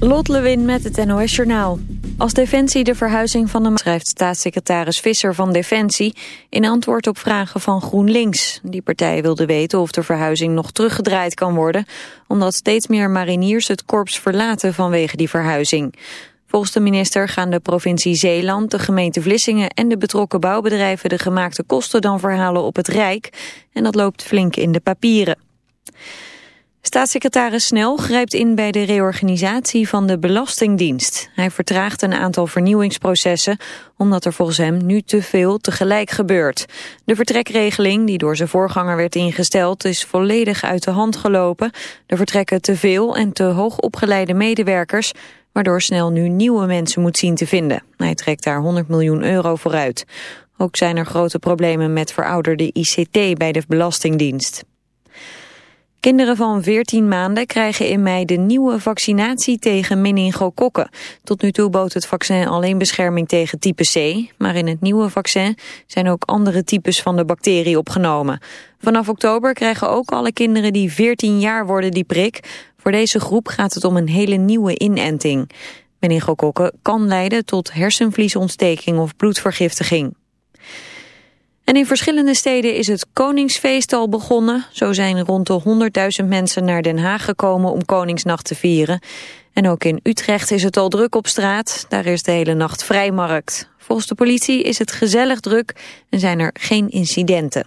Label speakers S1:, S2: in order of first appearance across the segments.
S1: Lot Lewin met het NOS Journaal. Als Defensie de verhuizing van de... schrijft staatssecretaris Visser van Defensie... in antwoord op vragen van GroenLinks. Die partij wilde weten of de verhuizing nog teruggedraaid kan worden... omdat steeds meer mariniers het korps verlaten vanwege die verhuizing. Volgens de minister gaan de provincie Zeeland, de gemeente Vlissingen... en de betrokken bouwbedrijven de gemaakte kosten dan verhalen op het Rijk... en dat loopt flink in de papieren. Staatssecretaris Snel grijpt in bij de reorganisatie van de Belastingdienst. Hij vertraagt een aantal vernieuwingsprocessen omdat er volgens hem nu te veel tegelijk gebeurt. De vertrekregeling die door zijn voorganger werd ingesteld is volledig uit de hand gelopen. Er vertrekken te veel en te hoog opgeleide medewerkers waardoor Snel nu nieuwe mensen moet zien te vinden. Hij trekt daar 100 miljoen euro vooruit. Ook zijn er grote problemen met verouderde ICT bij de Belastingdienst. Kinderen van 14 maanden krijgen in mei de nieuwe vaccinatie tegen meningokokken. Tot nu toe bood het vaccin alleen bescherming tegen type C, maar in het nieuwe vaccin zijn ook andere types van de bacterie opgenomen. Vanaf oktober krijgen ook alle kinderen die 14 jaar worden die prik. Voor deze groep gaat het om een hele nieuwe inenting. Meningokokken kan leiden tot hersenvliesontsteking of bloedvergiftiging. En in verschillende steden is het Koningsfeest al begonnen. Zo zijn rond de 100.000 mensen naar Den Haag gekomen om Koningsnacht te vieren. En ook in Utrecht is het al druk op straat. Daar is de hele nacht vrijmarkt. Volgens de politie is het gezellig druk en zijn er geen incidenten.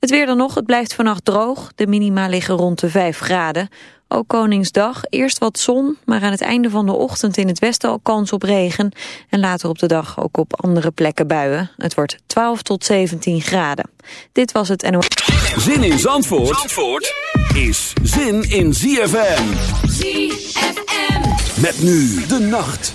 S1: Het weer dan nog, het blijft vannacht droog. De minima liggen rond de 5 graden. Ook Koningsdag, eerst wat zon, maar aan het einde van de ochtend in het westen al kans op regen. En later op de dag ook op andere plekken buien. Het wordt 12 tot 17 graden. Dit was het NOS.
S2: Zin in Zandvoort, Zandvoort is zin in ZFM.
S3: ZFM.
S2: Met nu de nacht.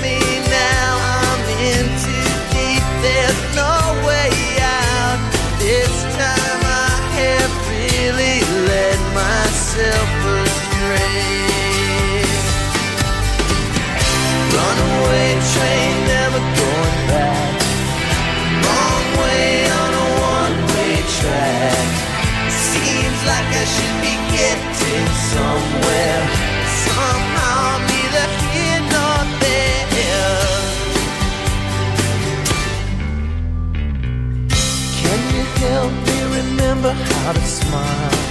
S3: myself astray. Runaway train, never going back. Long way on a one-way track. Seems like I should be getting somewhere. Somehow neither here nor there. Can you help me remember how to smile?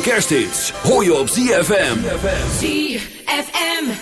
S2: Kerst hoor je op ZFM.
S4: ZFM.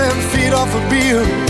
S4: Ten feet off a beam.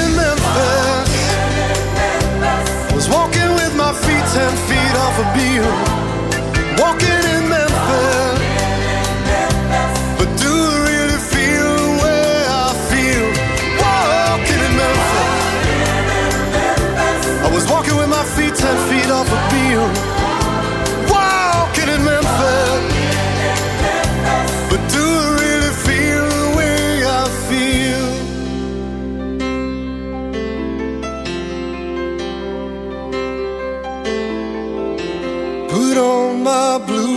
S4: walking with my feet ten feet off a Beale. Walking in Memphis. But do I really feel the way I feel? Walking in Memphis. I was walking with my feet ten feet off a Beale.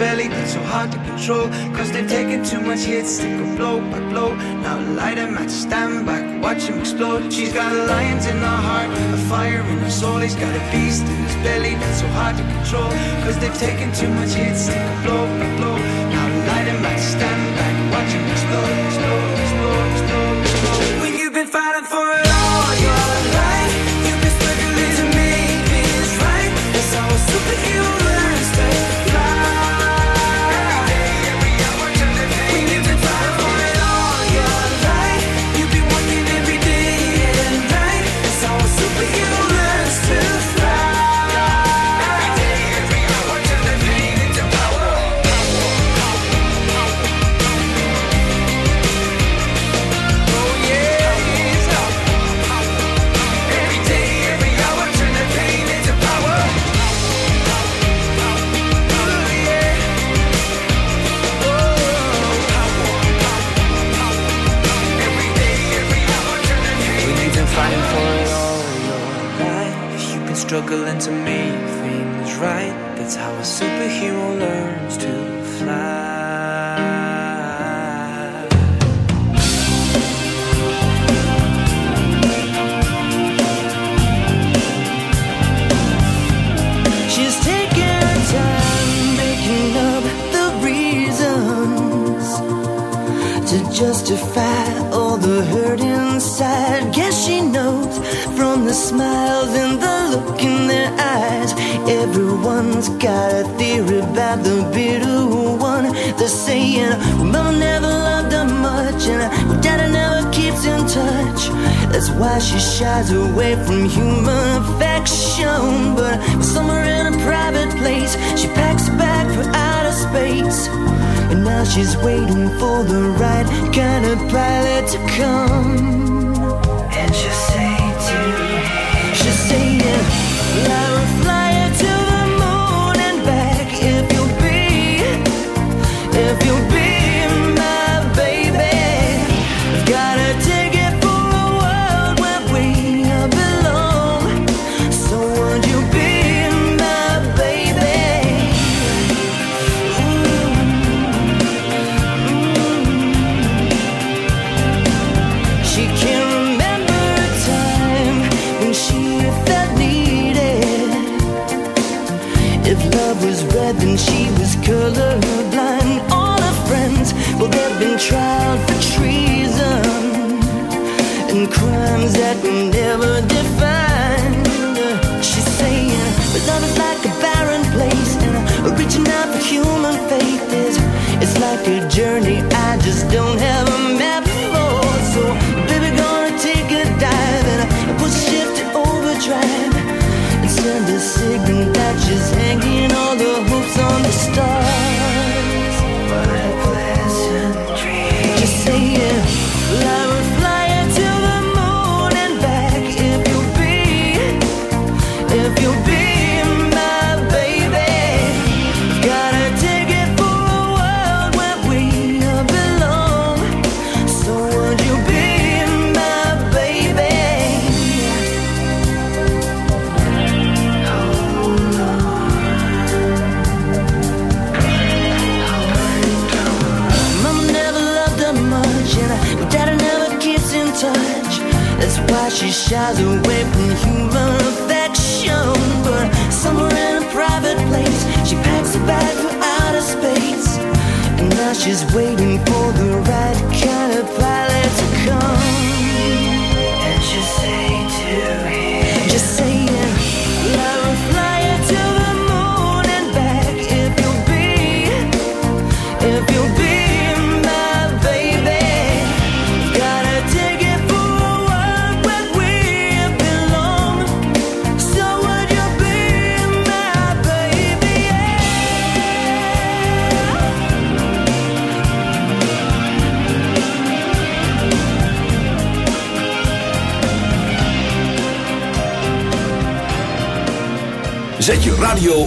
S5: belly that's so hard to control. Cause they've taken too much hits, they go blow by blow. Now light a match, stand back, watch him explode. She's got a lions in her heart, a fire in her soul. He's got a beast in his belly that's so hard to control. Cause they've taken too much hits, they go blow by blow. Now light a match, stand back.
S6: struggling to make things right. That's how a superhero learns to fly.
S3: justify all the hurt inside. Guess she knows from the smile. Everyone's got a theory about the bitter one. They're saying, well, Mama never loved her much, and well, Daddy never keeps in touch. That's why she shies away from human affection. But somewhere in a private place, she packs a bag for outer space. And now she's waiting for the right kind of pilot to come. And she'll say to me, she's saying, Love. colorblind. All our friends, well, they've been tried for treason and crimes that never defined. She's saying, but love is like a barren place, and I'm reaching out for human faith is it's like a journey I just don't have a map for. So, baby, gonna take a dive and push shift to overdrive send a signal that she's hanging all the hopes on the stars.
S2: shadow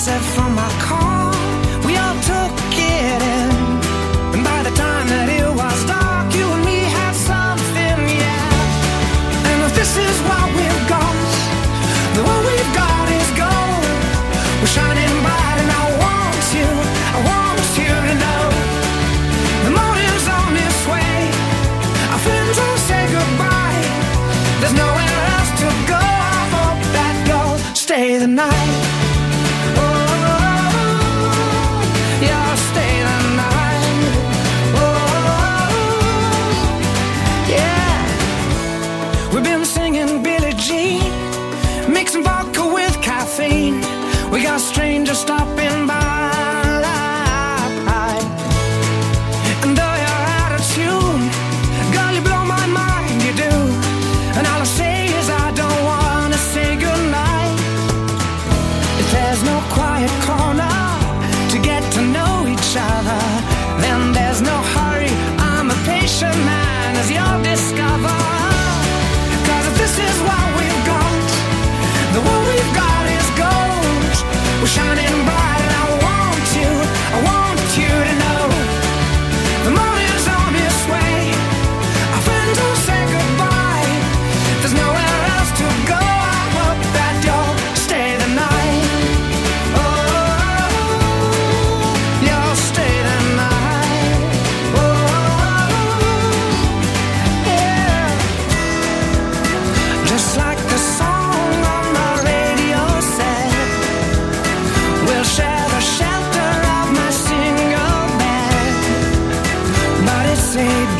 S5: sunset from my car. say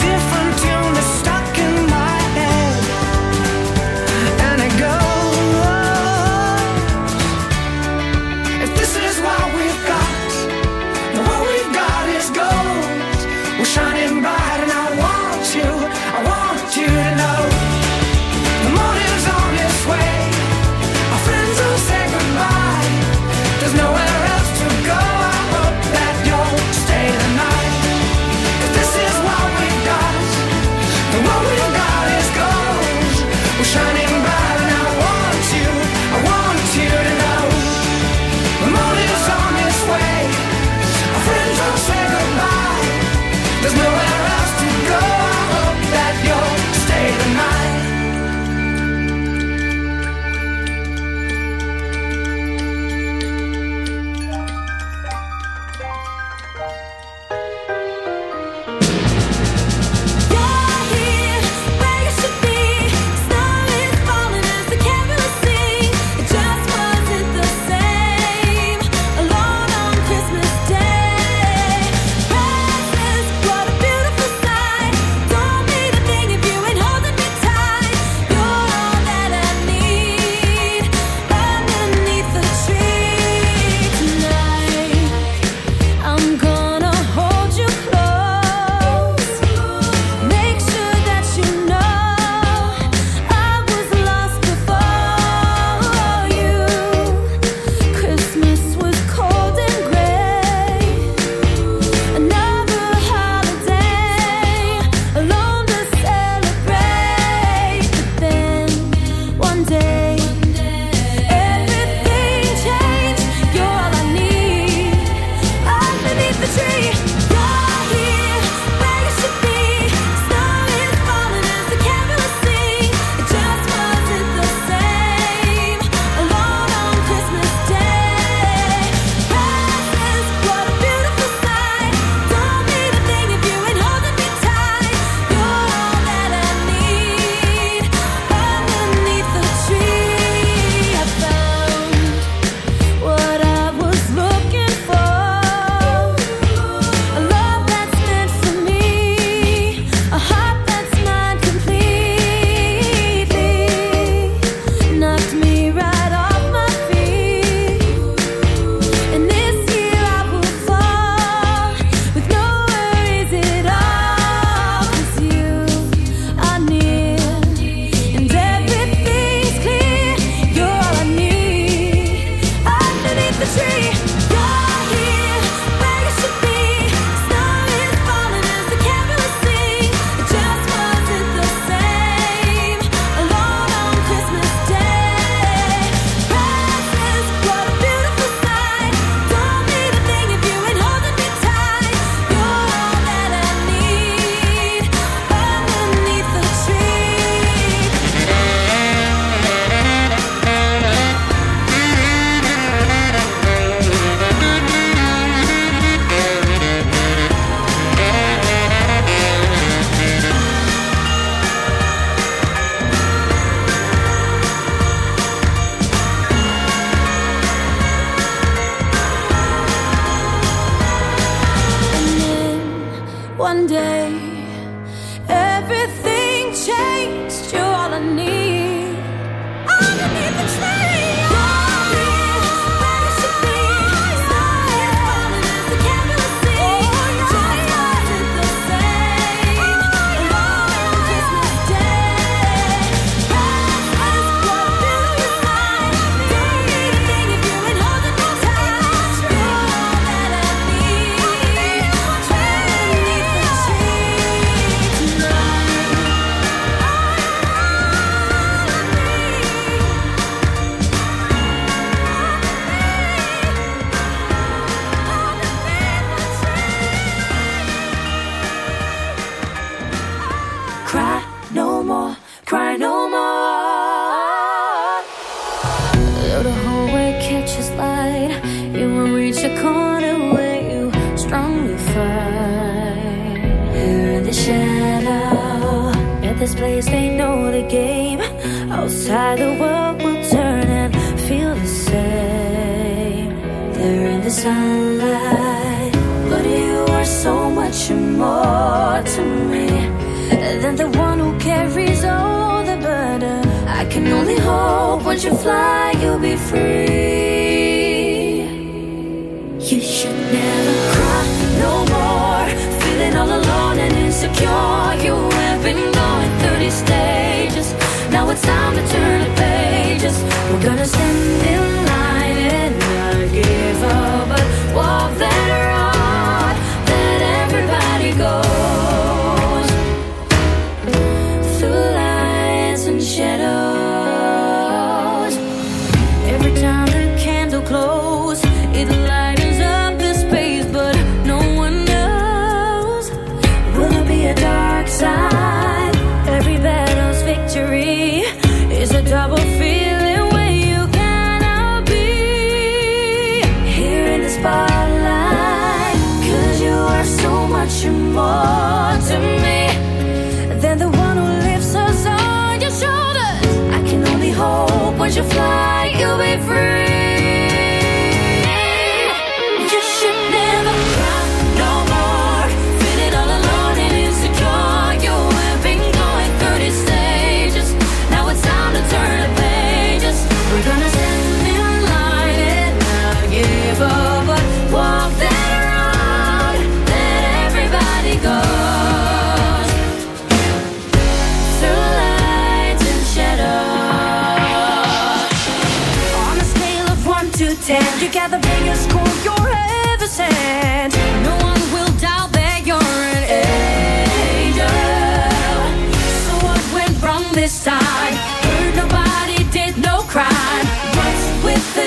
S7: one day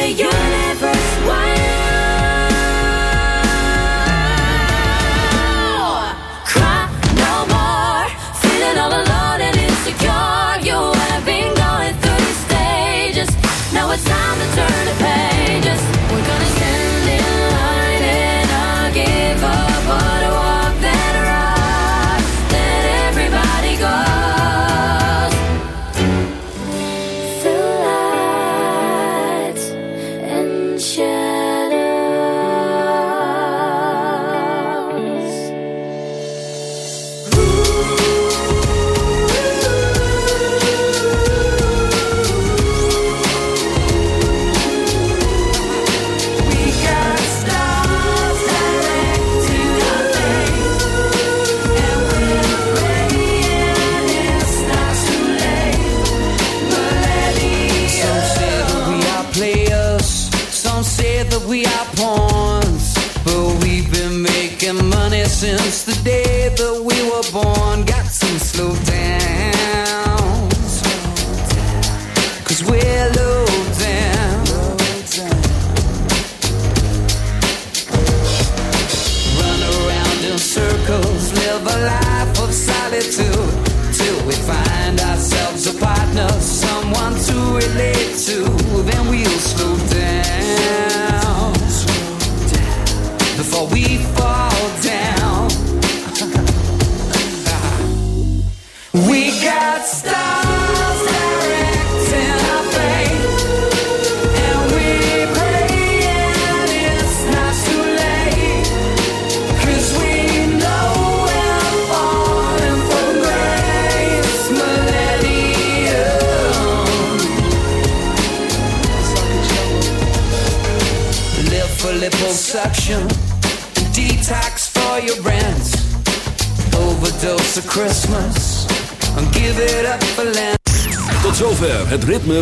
S7: universe?